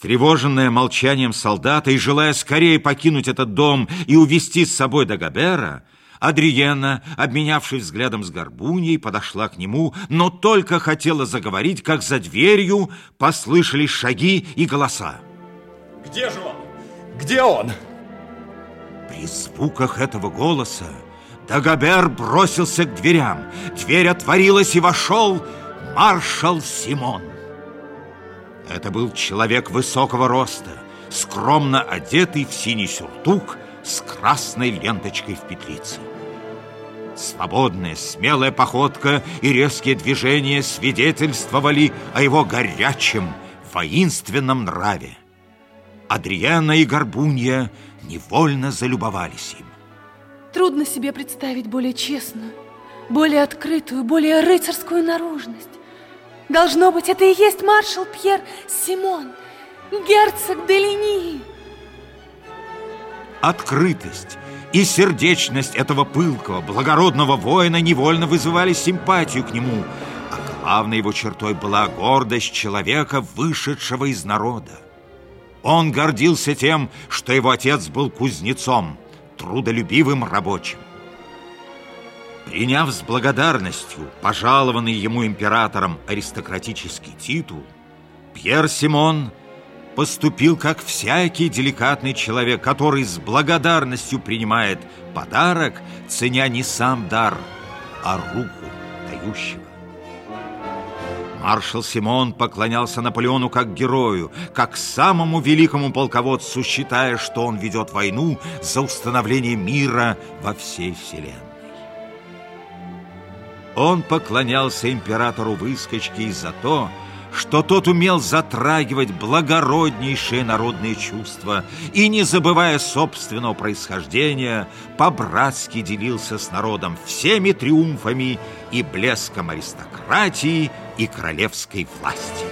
Встревоженная молчанием солдата и желая скорее покинуть этот дом и увести с собой Дагобера, Адриена, обменявшись взглядом с Горбуньей, подошла к нему, но только хотела заговорить, как за дверью послышались шаги и голоса. Где же он? Где он? При звуках этого голоса Дагобер бросился к дверям. Дверь отворилась и вошел маршал Симон. Это был человек высокого роста, скромно одетый в синий сюртук с красной ленточкой в петлице. Свободная, смелая походка и резкие движения свидетельствовали о его горячем, воинственном нраве. Адриана и Горбунья невольно залюбовались им. Трудно себе представить более честную, более открытую, более рыцарскую наружность. Должно быть, это и есть маршал Пьер Симон, герцог Делини. Открытость и сердечность этого пылкого, благородного воина невольно вызывали симпатию к нему, а главной его чертой была гордость человека, вышедшего из народа. Он гордился тем, что его отец был кузнецом, трудолюбивым рабочим. Приняв с благодарностью пожалованный ему императором аристократический титул, Пьер Симон поступил как всякий деликатный человек, который с благодарностью принимает подарок, ценя не сам дар, а руку дающего. Маршал Симон поклонялся Наполеону как герою, как самому великому полководцу, считая, что он ведет войну за установление мира во всей вселенной. Он поклонялся императору выскочки и за то, что тот умел затрагивать благороднейшие народные чувства и, не забывая собственного происхождения, по-братски делился с народом всеми триумфами и блеском аристократии и королевской власти.